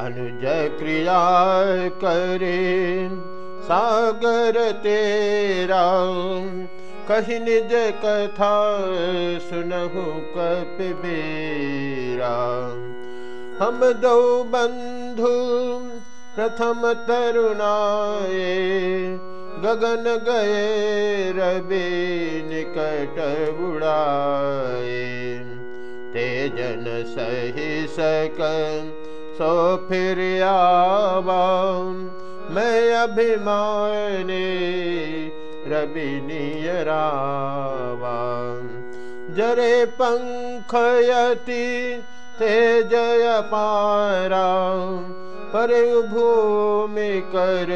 अनुज क्रिया करे। सागर तेरा, कही निज कथा सुनहु कपिबेरा हम दो बंधु प्रथम तरुणाए, गगन गए रवि निकट बुढ़ाए तेजन सही सक सो फिर मैं अभिमाने रवि नियरावा जरे पंखयति तेजय पारा पर भूमि कर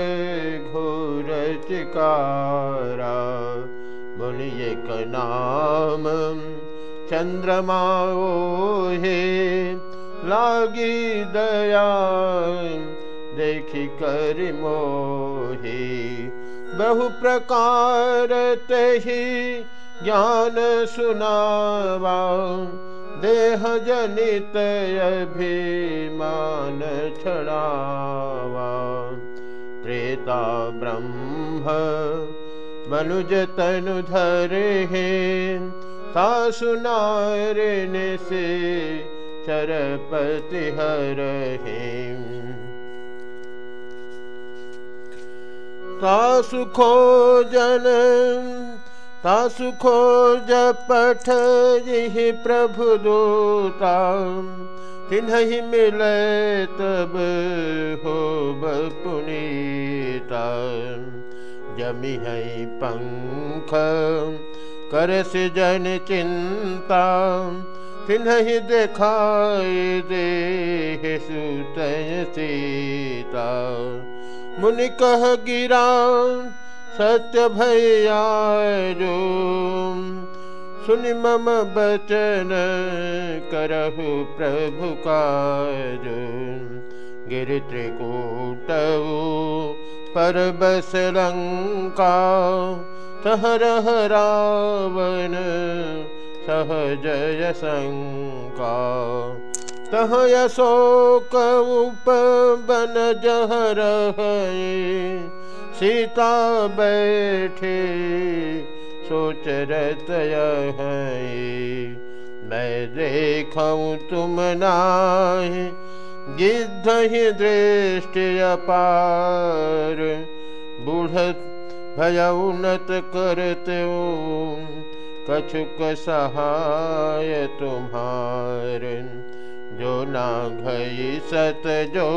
घोर चिकारा। मुनि एक नाम, चंद्रमा हे लागी दया देखी कर मोहे। बहु प्रकार तही ज्ञान सुनावा देह जनित अभिमान छड़ावा। त्रेता ब्रह्म, मनुज तनु धरे ता सुनारन से चरपति हर ता सुखो जन तासुखो जपठ यही प्रभु दूता तिन्ह मिले तब हो पुनीता जमी है पंख कर से जन चिंता तिन्ह दिखाई दे सुतय सीता मुनि कह, गिरा, सत्य भैया जो, सुन मम बचन करहु प्रभु का जो। गिर त्रिकूट पर बस लंका सहर रावण सहजय शंका। तह यशोक बन जहर सीता बैठे सोच रतय मैं देखूँ तुम नाहि, गिद्ध ही दृष्टि अपार। बूढ़ भय उन्नत करते कछुक सहाय तुम्हार। जो ना घई सत, जो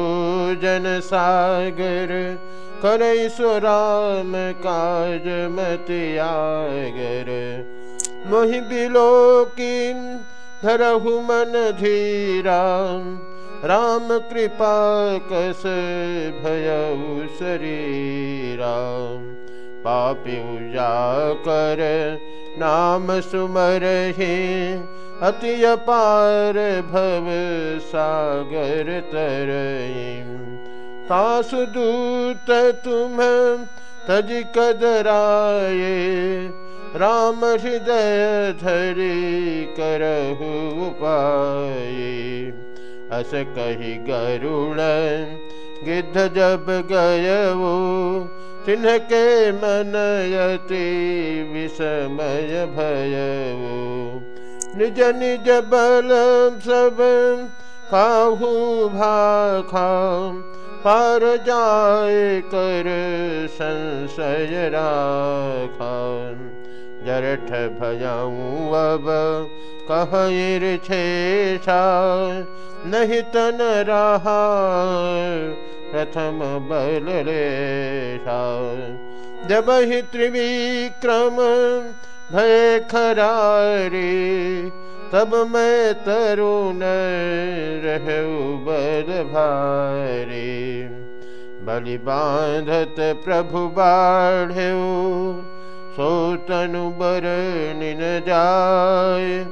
जन सागर। करे सुराम काज मतियागर मोहि बिलो की धरहु मन धीरा राम कृपा कस भय शरीरा पापी जा कर नाम सुमर ही अति अपार भव सागर तरई दूत तुम तज कदराए राम हृदय धरी करहु पाए अस कही गरुण गिद्ध जब गयवो तिन्ह के मनयति विषमय भयवो निज निज बल सब काहू भाखा, पर जाए कर संशय राखा। जरठ भजाऊँ अब कहर छेषा नहीं तन रहा प्रथम बल रेशा जब ही त्रिविक्रम भय खरारी, तब मैं तरुण रहू बल भारी। बलि बांधत प्रभु बाढ़ सो तनु बर निन जाय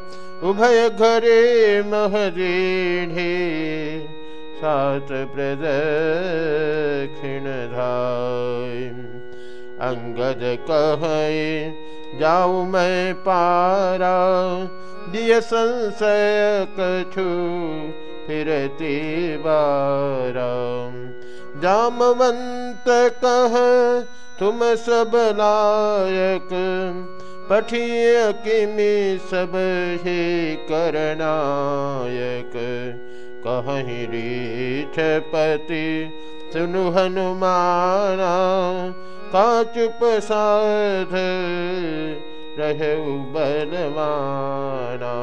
उभय घरे महदीढ़े सात प्रदक्षिण धाय अंगद कह, जाऊ मैं पारा दिय संशय कछु फिरती बारा जामवंत कह, तुम सब लायक, पठिय किमि सब हे करनायक। कहीं रीठ पति सुनु हनुमाना का चुप साध रहे बलवाना